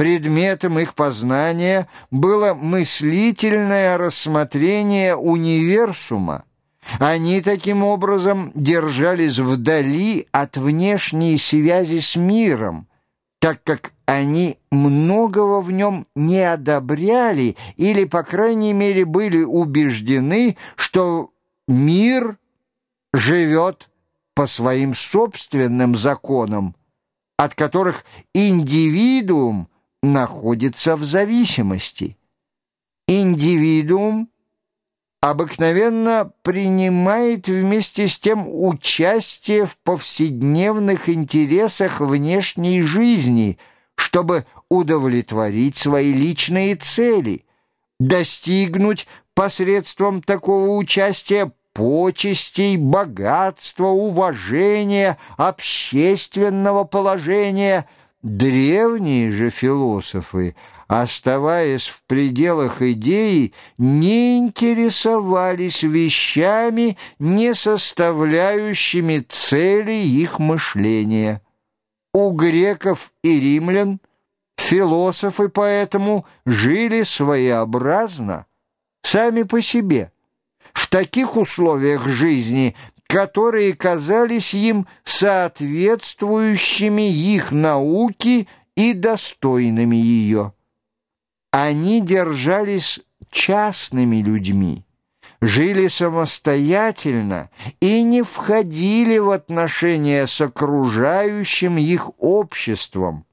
Предметом их познания было мыслительное рассмотрение универсума. Они таким образом держались вдали от внешней связи с миром, так как они многого в нем не одобряли или, по крайней мере, были убеждены, что мир живет по своим собственным законам, от которых индивидуум находится в зависимости. Индивидуум обыкновенно принимает вместе с тем участие в повседневных интересах внешней жизни, чтобы удовлетворить свои личные цели, достигнуть посредством такого участия почестей, богатства, уважения, общественного положения. Древние же философы, оставаясь в пределах идеи, не интересовались вещами, не составляющими цели их мышления. У греков и римлян философы поэтому жили своеобразно, сами по себе – в таких условиях жизни, которые казались им соответствующими их науке и достойными ее. Они держались частными людьми, жили самостоятельно и не входили в отношения с окружающим их обществом.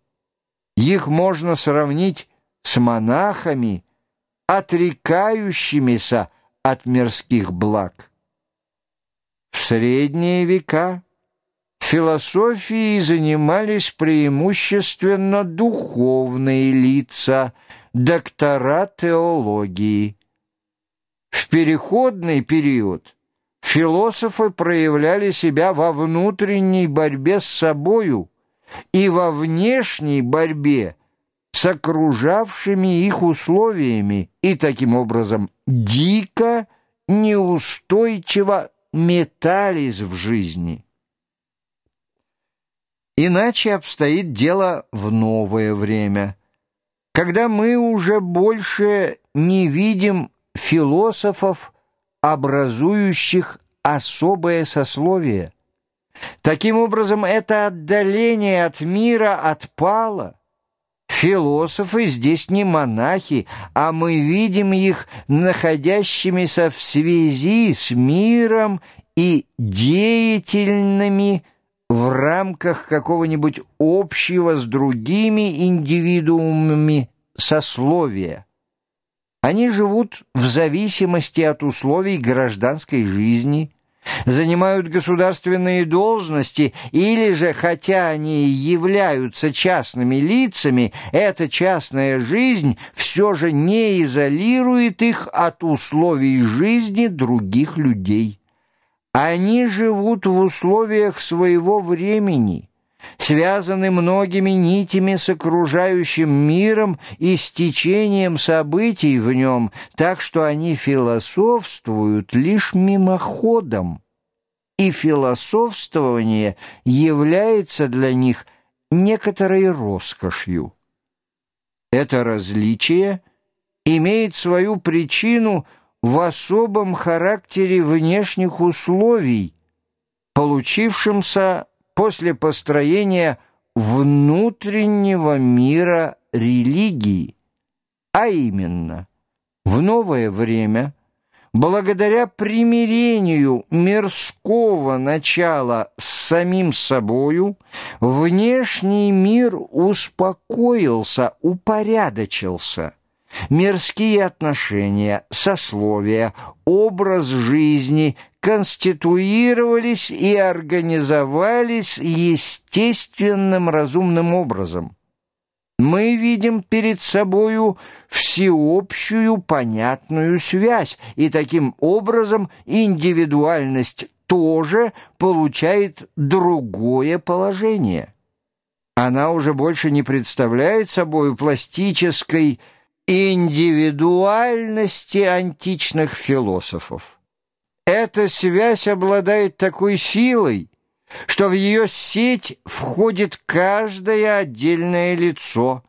Их можно сравнить с монахами, отрекающимися от мирских благ. В средние века философией занимались преимущественно духовные лица, доктора теологии. В переходный период философы проявляли себя во внутренней борьбе с собою и во внешней борьбе с окружавшими их условиями и таким образом дико, неустойчиво метались в жизни. Иначе обстоит дело в новое время, когда мы уже больше не видим философов, образующих особое сословие. Таким образом, это отдаление от мира отпало, Философы здесь не монахи, а мы видим их находящимися в связи с миром и деятельными в рамках какого-нибудь общего с другими индивидуумами сословия. Они живут в зависимости от условий гражданской жизни – занимают государственные должности или же, хотя они являются частными лицами, эта частная жизнь все же не изолирует их от условий жизни других людей. Они живут в условиях своего времени, связаны многими нитями с окружающим миром и с течением событий в нем, так что они философствуют лишь мимоходом, и философствование является для них некоторой роскошью. Это различие имеет свою причину в особом характере внешних условий, получившемся после построения внутреннего мира религии, а именно в новое время, благодаря примирению мирского начала с самим собою, внешний мир успокоился, упорядочился. Мирские отношения, сословия, образ жизни конституировались и организовались естественным разумным образом. Мы видим перед собою всеобщую понятную связь, и таким образом индивидуальность тоже получает другое положение. Она уже больше не представляет собой пластической индивидуальности античных философов. Эта связь обладает такой силой, что в ее сеть входит каждое отдельное лицо,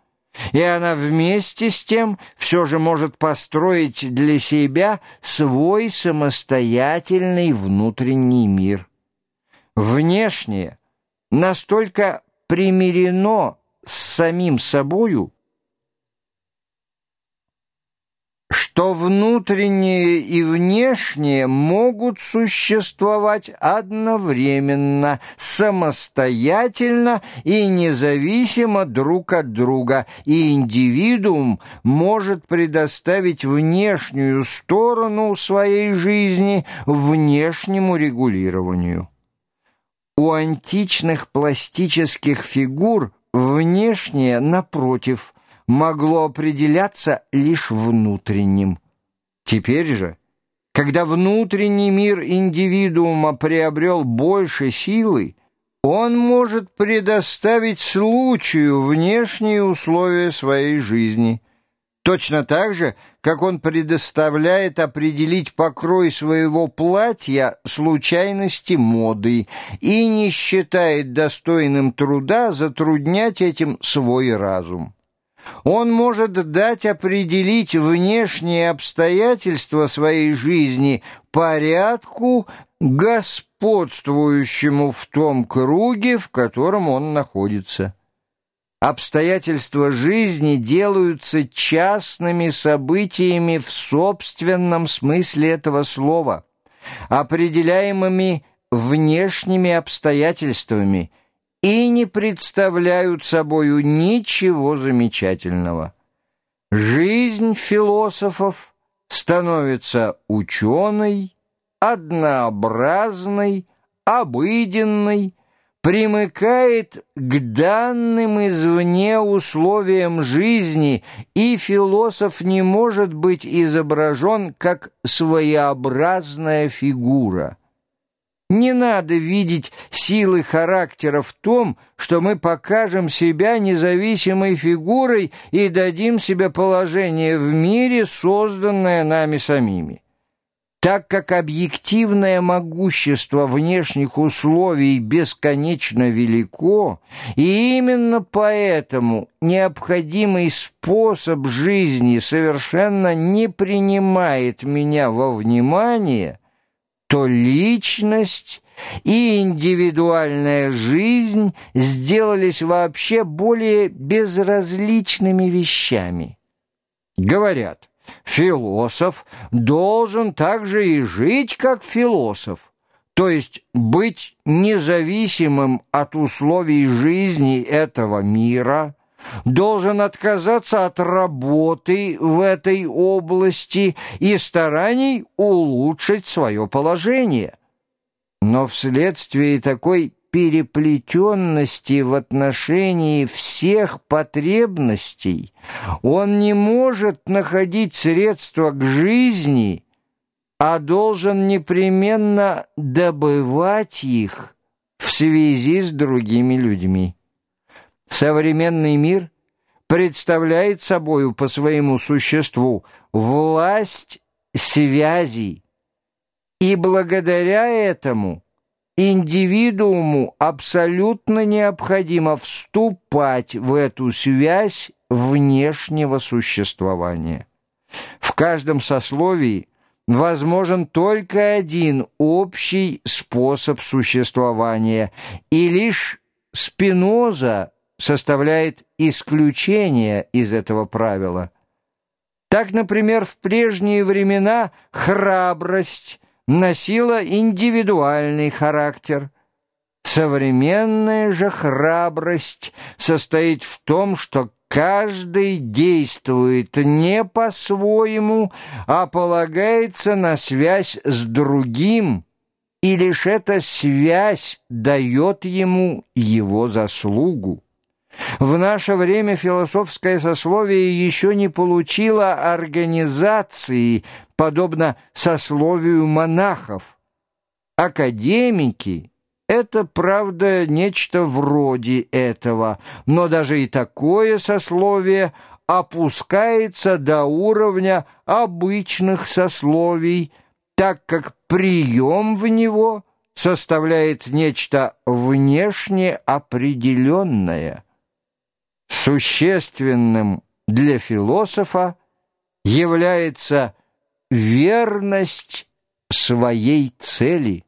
и она вместе с тем все же может построить для себя свой самостоятельный внутренний мир. Внешнее настолько примирено с самим собою, что внутреннее и внешнее могут существовать одновременно, самостоятельно и независимо друг от друга, и индивидуум может предоставить внешнюю сторону своей жизни внешнему регулированию. У античных пластических фигур внешнее, напротив – могло определяться лишь внутренним. Теперь же, когда внутренний мир индивидуума приобрел больше силы, он может предоставить случаю внешние условия своей жизни, точно так же, как он предоставляет определить покрой своего платья случайности моды и не считает достойным труда затруднять этим свой разум. Он может дать определить внешние обстоятельства своей жизни порядку, господствующему в том круге, в котором он находится. Обстоятельства жизни делаются частными событиями в собственном смысле этого слова, определяемыми внешними обстоятельствами – и не представляют собою ничего замечательного. Жизнь философов становится ученой, однообразной, обыденной, примыкает к данным извне условиям жизни, и философ не может быть изображен как своеобразная фигура. Не надо видеть силы характера в том, что мы покажем себя независимой фигурой и дадим себе положение в мире, созданное нами самими. Так как объективное могущество внешних условий бесконечно велико, и именно поэтому необходимый способ жизни совершенно не принимает меня во внимание – то личность и индивидуальная жизнь сделались вообще более безразличными вещами. Говорят, философ должен также и жить как философ, то есть быть независимым от условий жизни этого мира – должен отказаться от работы в этой области и стараний улучшить свое положение. Но вследствие такой переплетенности в отношении всех потребностей он не может находить средства к жизни, а должен непременно добывать их в связи с другими людьми. Современный мир представляет собою по своему существу власть связей, и благодаря этому индивидууму абсолютно необходимо вступать в эту связь внешнего существования. В каждом сословии возможен только один общий способ существования, и лишь Спиноза составляет исключение из этого правила. Так, например, в прежние времена храбрость носила индивидуальный характер. Современная же храбрость состоит в том, что каждый действует не по-своему, а полагается на связь с другим, и лишь эта связь дает ему его заслугу. В наше время философское сословие еще не получило организации, подобно сословию монахов. Академики — это, правда, нечто вроде этого, но даже и такое сословие опускается до уровня обычных сословий, так как прием в него составляет нечто внешне определенное — Существенным для философа является верность своей цели –